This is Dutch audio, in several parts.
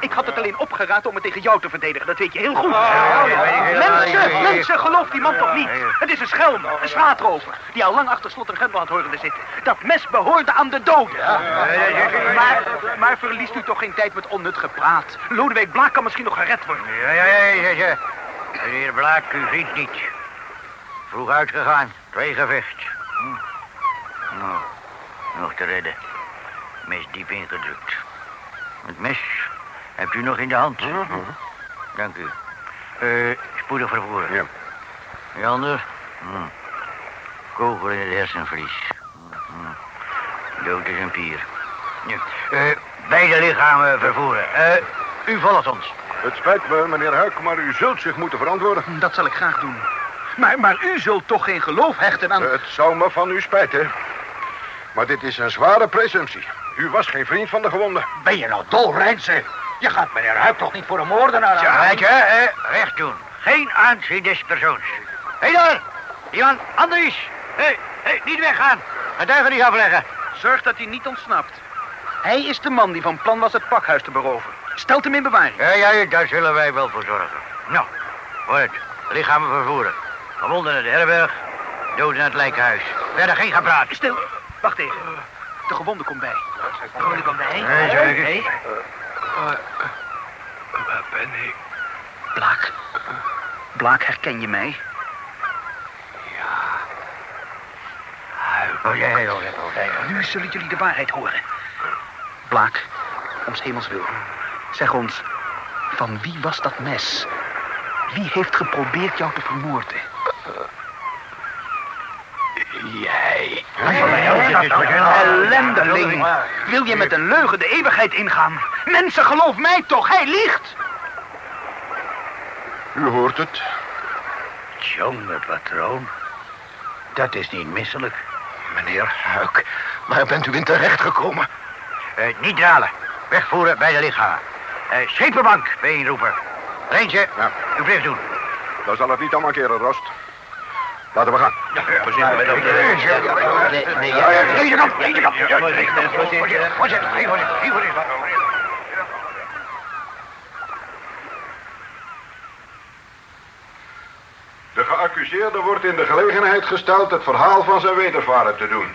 Ik had het alleen opgeraaid om het tegen jou te verdedigen. Dat weet je heel goed. Mensen, mensen, geloof die man toch niet. Het is een schelm, een straatrover. Die al lang achter slot en grendel horen te zitten. Dat mes behoorde aan de doden. Maar, maar verliest u toch geen tijd met onnut gepraat. Lodewijk Blaak kan misschien nog gered worden. Ja, ja, ja, ja, ja. Meneer Blaak, u ziet niet. Vroeg uitgegaan, twee gevecht. Hm. Nou, nog te redden. Mes diep ingedrukt. Het mes hebt u nog in de hand. Dank u. Eh, spoedig vervoeren. Ja. Jander? Hm. Kogel in het hersenvlies. Hm. Dood is een pier. Ja. Eh, beide lichamen vervoeren. Eh, u volgt ons. Het spijt me, meneer Huik, maar u zult zich moeten verantwoorden. Dat zal ik graag doen. Maar, maar u zult toch geen geloof hechten aan... Het zou me van u spijten. Maar dit is een zware presumptie. U was geen vriend van de gewonde. Ben je nou dol, Rijnsen? Je gaat meneer Huip toch niet voor een moordenaar aan? Ja, weet je, eh, recht doen. Geen aanzien des persoons. Hé daar, Jan Andries. Hé, hé, niet weggaan. Het duiven niet afleggen. Zorg dat hij niet ontsnapt. Hij is de man die van plan was het pakhuis te beroven. Stelt hem in bewaring. Ja, ja, daar zullen wij wel voor zorgen. Nou, vooruit. Lichamen vervoeren. Gewonden naar de herberg, doden naar het lijkenhuis. Verder geen gepraat. Stil. Wacht even. De gewonde komt bij. De gewonde komt bij. Nee, zo het. Hé, Waar ben ik? Blaak. Blaak, herken je mij? Oh, jij, joh, jij, oh, jij. Nu zullen jullie de waarheid horen. Blaak, om hemels wil. Zeg ons, van wie was dat mes? Wie heeft geprobeerd jou te vermoorden? Jij. Ellendeling. Wil je met een leugen de eeuwigheid ingaan? Mensen, geloof mij toch, hij liegt. U hoort het. Jonge patroon. Dat is niet misselijk. Meneer Huik, waar bent u in terecht gekomen? Eh, niet dralen. Wegvoeren bij de lichamen. Eh, schepenbank, bijeenroepen. Reentje, Ja. uw plicht doen. Dan zal het niet allemaal keren, Rost. Laten we gaan. Deze kant, deze kant. Voorzitter, hier, voorzitter, hier, voorzitter. De geaccuseerde wordt in de gelegenheid gesteld het verhaal van zijn wedervaren te doen.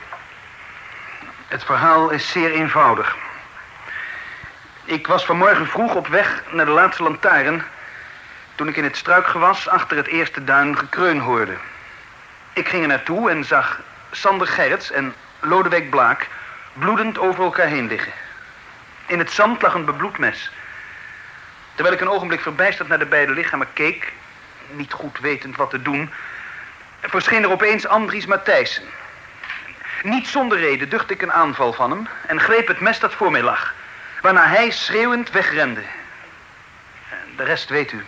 Het verhaal is zeer eenvoudig. Ik was vanmorgen vroeg op weg naar de laatste lantaarn... toen ik in het struikgewas achter het eerste duin gekreun hoorde. Ik ging er naartoe en zag Sander Gerrits en Lodewijk Blaak... bloedend over elkaar heen liggen. In het zand lag een bebloed mes. Terwijl ik een ogenblik verbijsterd naar de beide lichamen keek... niet goed wetend wat te doen... verscheen er opeens Andries Matthijssen... Niet zonder reden duchtte ik een aanval van hem en greep het mes dat voor mij lag. Waarna hij schreeuwend wegrende. En De rest weet u.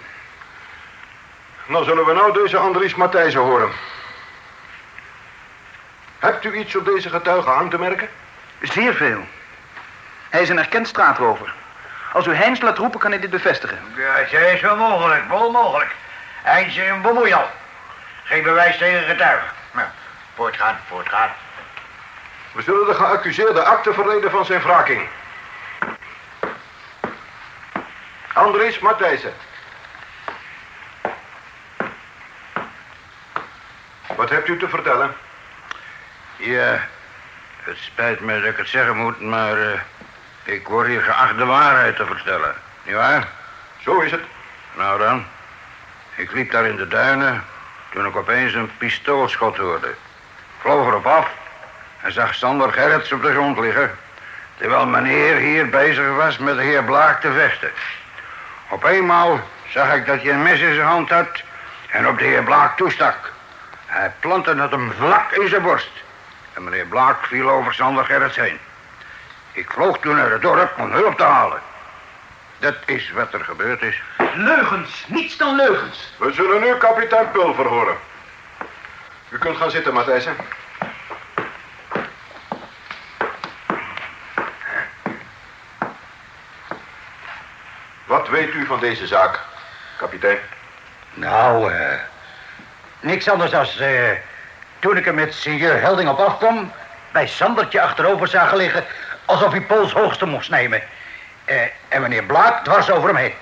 Dan zullen we nou deze Andries Matthijssen horen. Hebt u iets op deze getuige aan te merken? Zeer veel. Hij is een erkend straatrover. Als u Heinz laat roepen, kan hij dit bevestigen. Ja, zij is wel mogelijk, wel mogelijk. Eindje een bemoeial. Geen bewijs tegen getuigen. Nou, voortgaan, voortgaan. We zullen de geaccuseerde akte verleden van zijn wraking. Andries Matthijssen. Wat hebt u te vertellen? Ja, het spijt me dat ik het zeggen moet, maar eh, ik word hier geacht de waarheid te vertellen. Niet waar? Zo is het. Nou dan, ik liep daar in de duinen toen ik opeens een pistoolschot hoorde. Vloog erop af en zag Sander Gerrits op de grond liggen... terwijl meneer hier bezig was met de heer Blaak te vechten. Op eenmaal zag ik dat hij een mes in zijn hand had en op de heer Blaak toestak. Hij plantte het hem vlak in zijn borst. En meneer Blaak viel over Sander Gerrits heen. Ik vloog toen naar het dorp om hulp te halen. Dat is wat er gebeurd is. Leugens, niets dan leugens. We zullen nu kapitein Pulver horen. U kunt gaan zitten, Matthijssen. Wat weet u van deze zaak, kapitein? Nou, eh... niks anders als... eh toen ik er met sinjeur Helding op afkwam... bij Sandertje achterover zagen liggen... alsof hij Pools hoogste moest nemen. Eh, en meneer Blaak dwars over hem heen.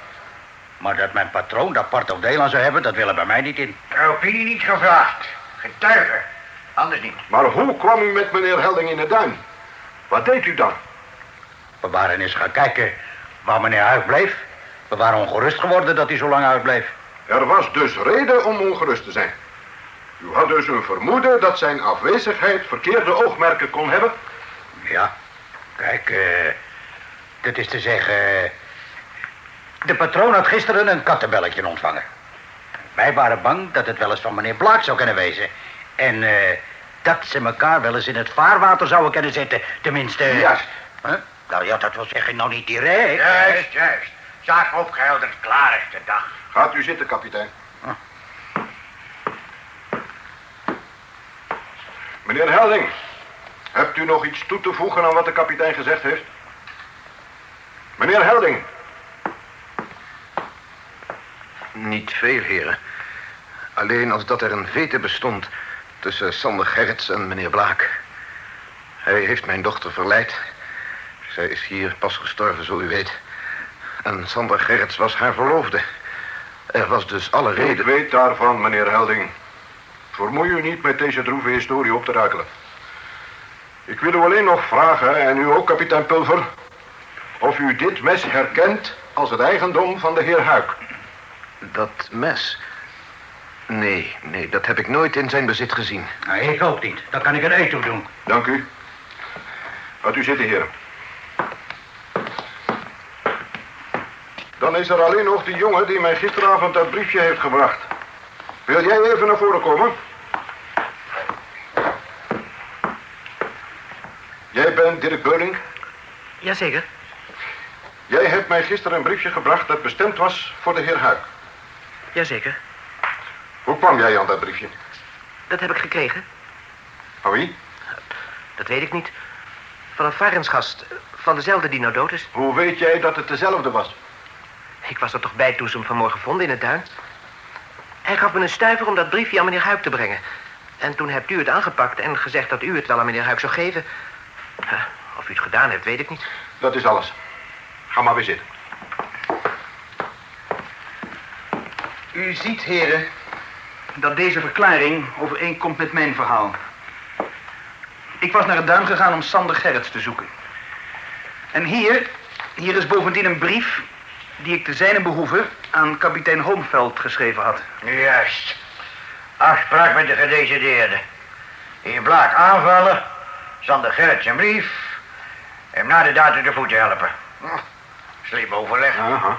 Maar dat mijn patroon dat part of deel aan zou hebben, dat willen bij mij niet in. Opinie niet gevraagd. Getuigen. Anders niet. Maar hoe kwam u met meneer Helding in de duin? Wat deed u dan? We waren eens gaan kijken waar meneer Huig bleef. We waren ongerust geworden dat hij zo lang uitbleef. Er was dus reden om ongerust te zijn. U had dus een vermoeden dat zijn afwezigheid verkeerde oogmerken kon hebben? Ja, kijk, eh, dit is te zeggen... De patroon had gisteren een kattenbelletje ontvangen. Wij waren bang dat het wel eens van meneer Blaak zou kunnen wezen. En eh, dat ze elkaar wel eens in het vaarwater zouden kunnen zetten. Tenminste... Juist. Huh? Nou ja, dat wil zeggen nou niet direct. Juist, juist. Zaak opgehelderd, klaar is de dag. Gaat u zitten, kapitein. Meneer Helding, hebt u nog iets toe te voegen aan wat de kapitein gezegd heeft? Meneer Helding, Niet veel, heren. Alleen als dat er een vete bestond tussen Sander Gerrits en meneer Blaak. Hij heeft mijn dochter verleid. Zij is hier pas gestorven, zo u weet. En Sander Gerrits was haar verloofde. Er was dus alle ik reden... weet daarvan, meneer Helding. Vermoei u niet met deze droeve historie op te ruikelen. Ik wil u alleen nog vragen, en u ook, kapitein Pulver... of u dit mes herkent als het eigendom van de heer Huik. Dat mes... Nee, nee, dat heb ik nooit in zijn bezit gezien. Nou, ik ook niet. Dan kan ik een eet toe doen. Dank u. Gaat u zitten, heren. Dan is er alleen nog die jongen die mij gisteravond dat briefje heeft gebracht. Wil jij even naar voren komen? Jij bent Dirk Beuling. Jazeker. Jij hebt mij gisteren een briefje gebracht dat bestemd was voor de heer Huik. Jazeker. Hoe kwam jij aan dat briefje? Dat heb ik gekregen. Van wie? Dat weet ik niet. Van een varensgast. Van dezelfde die nou dood is. Hoe weet jij dat het dezelfde was? Ik was er toch bij toen ze hem vanmorgen vonden in het duin. Hij gaf me een stuiver om dat briefje aan meneer Huik te brengen. En toen hebt u het aangepakt en gezegd dat u het wel aan meneer Huik zou geven. Of u het gedaan hebt, weet ik niet. Dat is alles. Ga maar weer zitten. U ziet, heren, dat deze verklaring overeenkomt met mijn verhaal. Ik was naar het duin gegaan om Sander Gerrits te zoeken. En hier, hier is bovendien een brief die ik te zijne behoeve aan kapitein Holmveld geschreven had. Juist. Afspraak met de gedecideerde. Heer Blaak aanvallen. Sander Gerrits een brief. Hem na de datum de voeten helpen. Hm, Slim overleg. Aha.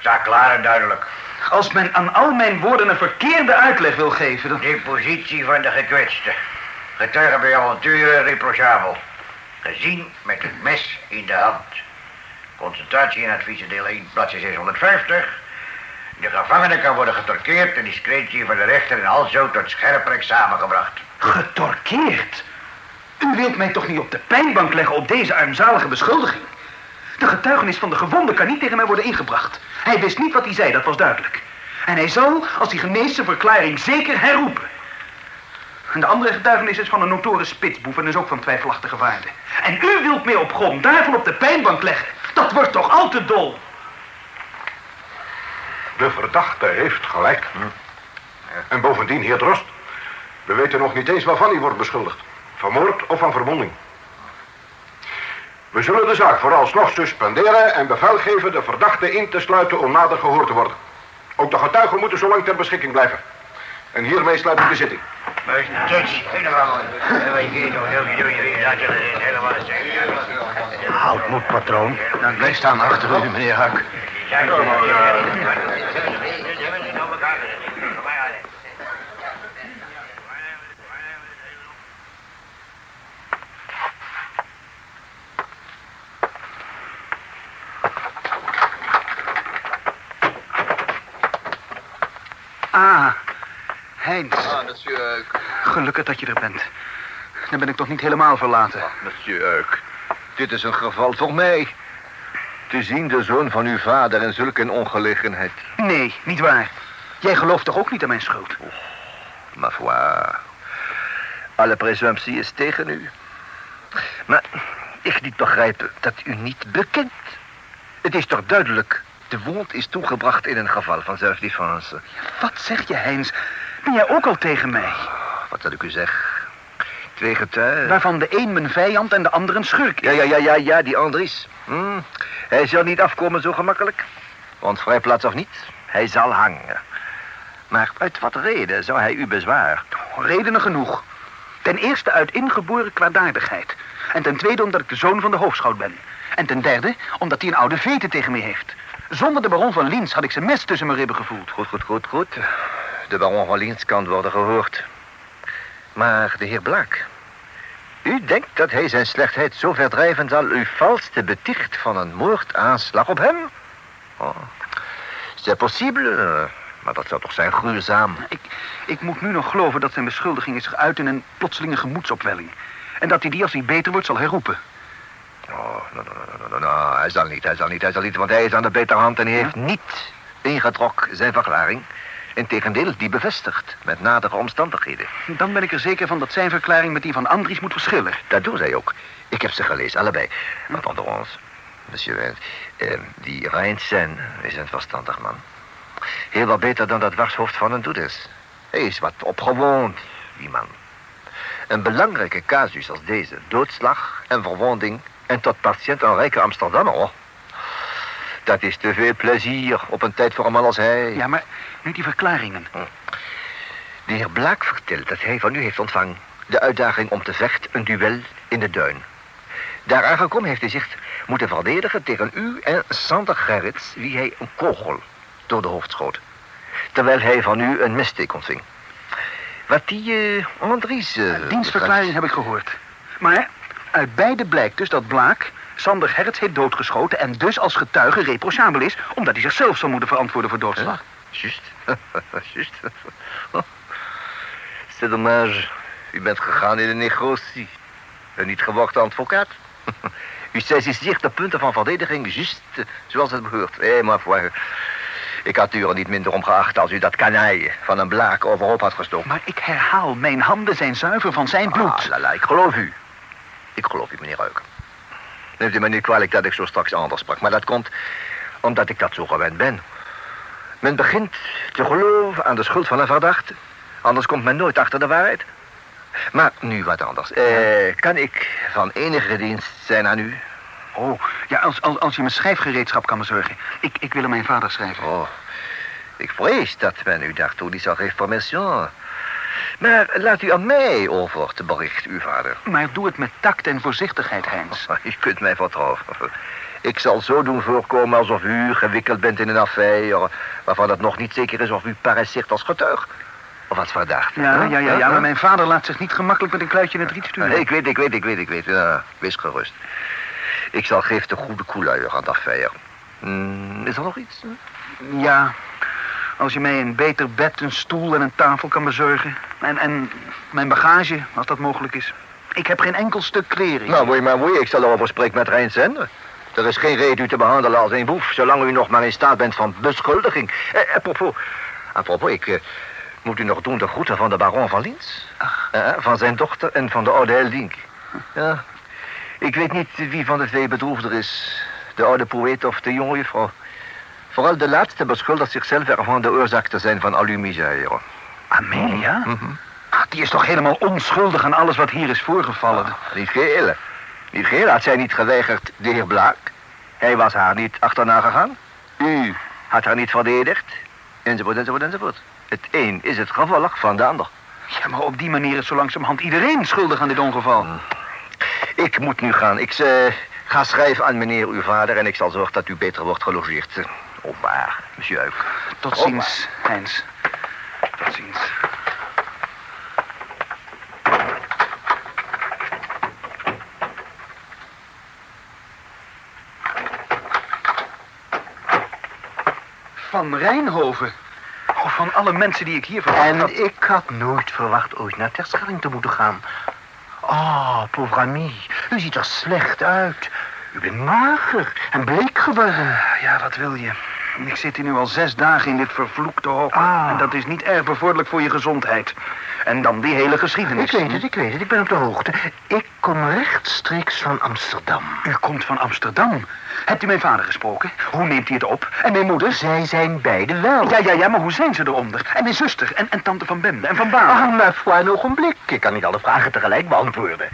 Zaak klaar en duidelijk. Als men aan al mijn woorden een verkeerde uitleg wil geven, dan... De positie van de gekwetste. Getuige bij avonturen reprochabel. Gezien met het mes in de hand. Concentratie in adviezen deel 1, bladzijde 650. De gevangene kan worden getorkeerd en discretie van de rechter en alzo tot scherper samengebracht. Getorkeerd? U wilt mij toch niet op de pijnbank leggen op deze armzalige beschuldiging? De getuigenis van de gewonde kan niet tegen mij worden ingebracht. Hij wist niet wat hij zei, dat was duidelijk. En hij zal, als hij geneest, verklaring zeker herroepen. En de andere getuigenis is van een notoren spitsboef en is ook van twijfelachtige waarde. En u wilt mij op grond daarvan op de pijnbank leggen? Dat wordt toch al te dol? De verdachte heeft gelijk. En bovendien, heer Drost. We weten nog niet eens waarvan hij wordt beschuldigd. Van moord of van verwonding. We zullen de zaak vooralsnog suspenderen en bevel geven de verdachte in te sluiten om nader gehoord te worden. Ook de getuigen moeten zo lang ter beschikking blijven. En hiermee sluit ik de zitting. Maar tuts, helemaal. Wij gaan nog heel doen hier, dat je het helemaal. Houd moed, patroon. Nou, wij staan achter u, meneer Huik. Ah, Heinz. Ah, monsieur. Gelukkig dat je er bent. Dan ben ik toch niet helemaal verlaten. Monsieur Uik. Dit is een geval voor mij. Te zien de zoon van uw vader in zulke een ongelegenheid. Nee, niet waar. Jij gelooft toch ook niet aan mijn schuld? Ma foi. Alle presumptie is tegen u. Maar ik liet begrijpen dat u niet bekend. Het is toch duidelijk. De wond is toegebracht in een geval van zelfdefense. Wat zeg je, Heinz? Ben jij ook al tegen mij? Wat zal ik u zeggen? Twee getuigen. Waarvan de een mijn vijand en de ander een schurk is. Ja, ja, ja, ja, ja, die Andries. Hm. Hij zal niet afkomen zo gemakkelijk. Want vrijplaats of niet, hij zal hangen. Maar uit wat reden zou hij u bezwaar? Redenen genoeg. Ten eerste uit ingeboren kwaadaardigheid. En ten tweede omdat ik de zoon van de hoofdschout ben. En ten derde omdat hij een oude vete tegen me heeft. Zonder de baron van Liens had ik zijn mes tussen mijn ribben gevoeld. Goed, goed, goed, goed. De baron van Liens kan worden gehoord. Maar de heer Blaak... U denkt dat hij zijn slechtheid zo verdrijven zal... u vals te beticht van een moordaanslag op hem? Oh, c'est possible, maar dat zou toch zijn gruwzaam. Ik, ik moet nu nog geloven dat zijn beschuldigingen zich uit in een plotselinge gemoedsopwelling. En dat hij die als hij beter wordt zal herroepen. Oh, no, no, no, no, no, hij zal niet, hij zal niet, hij zal niet, want hij is aan de betere hand en hij heeft niet ingetrokken zijn verklaring. Integendeel, die bevestigt met nadere omstandigheden. Dan ben ik er zeker van dat zijn verklaring met die van Andries moet verschillen. Dat doen zij ook. Ik heb ze gelezen, allebei. Maar onder ons, monsieur, eh, die Reinsen is een verstandig man. Heel wat beter dan dat warshoofd van een doedes. Hij is wat opgewoond, die man. Een belangrijke casus als deze, doodslag en verwonding... en tot patiënt een rijke Amsterdammer, oh. Dat is te veel plezier op een tijd voor een man als hij. Ja, maar nu die verklaringen. De heer Blaak vertelt dat hij van u heeft ontvangen... de uitdaging om te vechten, een duel in de duin. Daar aangekomen heeft hij zich moeten verdedigen tegen u en Sander Gerrits... wie hij een kogel door de hoofd schoot. Terwijl hij van u een messteek ontving. Wat die uh, Andries... Uh, Dienstverklaring heb ik gehoord. Maar uit beide blijkt dus dat Blaak Sander Hertz heeft doodgeschoten... en dus als getuige reprochabel is... omdat hij zichzelf zou moeten verantwoorden voor doodslag. Juist. Juist. C'est dommage. U bent gegaan in een negotie. Een niet gewachte advocaat. U saisisseert de punten van verdediging juist zoals het behoort. Hé, maar voor... Ik had u er niet minder om geacht als u dat kanaille van een blaak overhoop had gestoken. Maar ik herhaal, mijn handen zijn zuiver van zijn bloed. Ah, lala, ik geloof u. Ik geloof u, meneer Ruik. Neemt u me niet kwalijk dat ik zo straks anders sprak. Maar dat komt omdat ik dat zo gewend ben. Men begint te geloven aan de schuld van een verdachte. Anders komt men nooit achter de waarheid. Maar nu wat anders. Eh, kan ik van enige dienst zijn aan u? Oh, ja, als, als, als je mijn schrijfgereedschap kan bezorgen. Ik, ik wil aan mijn vader schrijven. Oh, ik vrees dat men u daartoe niet zal geven permission. Maar laat u aan mij over te bericht, uw vader. Maar doe het met tact en voorzichtigheid, Heinz. U kunt mij vertrouwen. Ik zal zo doen voorkomen alsof u gewikkeld bent in een affaire... waarvan het nog niet zeker is of u paresseert als getuig. Of wat verdacht. Ja, ja, ja, ja, maar mijn vader laat zich niet gemakkelijk met een kluitje in het riet sturen. Nee, ik weet, ik weet, ik weet, ik weet. Ja, wees gerust. Ik zal geven de goede koeluier aan de affaire. Hmm, is er nog iets? Ja, als je mij een beter bed, een stoel en een tafel kan bezorgen. En, en mijn bagage, als dat mogelijk is. Ik heb geen enkel stuk kleren. Nou, moet je maar moeien. Ik zal erover spreken met Rijn Zender. Er is geen reden u te behandelen als een boef... zolang u nog maar in staat bent van beschuldiging. Eh, apropos, apropos, ik eh, moet u nog doen de groeten van de baron van Lins. Eh, van zijn dochter en van de oude Heldink. Ja, ik weet niet wie van de twee bedroefder is. De oude poëet of de jonge juffrouw. Vooral de laatste beschuldigt zichzelf ervan de oorzaak te zijn van al uw misère. Amelia? Ah, Die is toch helemaal onschuldig aan alles wat hier is voorgevallen? Niet geheel. Niet geheel had zij niet geweigerd, de heer Blaak. Hij was haar niet achterna gegaan. U had haar niet verdedigd. Enzovoort, enzovoort, enzovoort. Het een is het gevolg van de ander. Ja, maar op die manier is zo langzamerhand iedereen schuldig aan dit ongeval. Ik moet nu gaan. Ik eh, ga schrijven aan meneer uw vader... en ik zal zorgen dat u beter wordt gelogeerd. Au revoir, monsieur Uik. Tot ziens, Heinz. Tot ziens. Van Rijnhoven. Oh, van alle mensen die ik hier verwacht had. En ik had nooit verwacht ooit naar Terschelling te moeten gaan. Oh, pauvre ami, u ziet er slecht uit. U bent mager en bleek geworden. Ja, wat wil je? Ik zit hier nu al zes dagen in dit vervloekte hok. Ah. En dat is niet erg bevorderlijk voor je gezondheid. En dan die hele geschiedenis. Ik weet het, ik weet het. Ik ben op de hoogte. Ik kom rechtstreeks van Amsterdam. U komt van Amsterdam. Hebt u mijn vader gesproken? Hoe neemt hij het op? En mijn moeder? Zij zijn beide wel. Ja, ja, ja, maar hoe zijn ze eronder? En mijn zuster en, en tante van Bende en van Baal. Ah, ma foi, een ogenblik. Ik kan niet alle vragen tegelijk beantwoorden.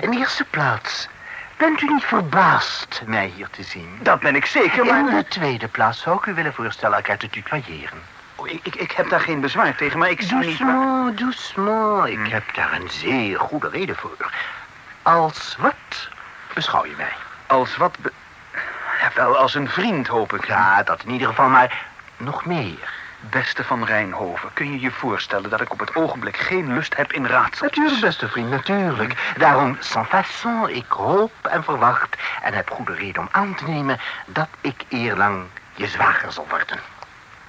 In de eerste plaats, bent u niet verbaasd mij hier te zien? Dat ben ik zeker, maar... In de tweede plaats zou ik u willen voorstellen elkaar te tutoyeren. Oh, ik, ik, ik heb daar geen bezwaar tegen, maar ik zie niet... waar- Doucement, doucement. Ik heb daar een zeer goede reden voor. Als wat beschouw je mij? Als wat... Be... Ja, wel, als een vriend, hoop ik. Ja, dat in ieder geval, maar nog meer. Beste van Rijnhoven, kun je je voorstellen dat ik op het ogenblik geen lust heb in raadsels? Natuurlijk, beste vriend, natuurlijk. Daarom, sans façon, ik hoop en verwacht... en heb goede reden om aan te nemen... dat ik eerlang je zwager zal worden.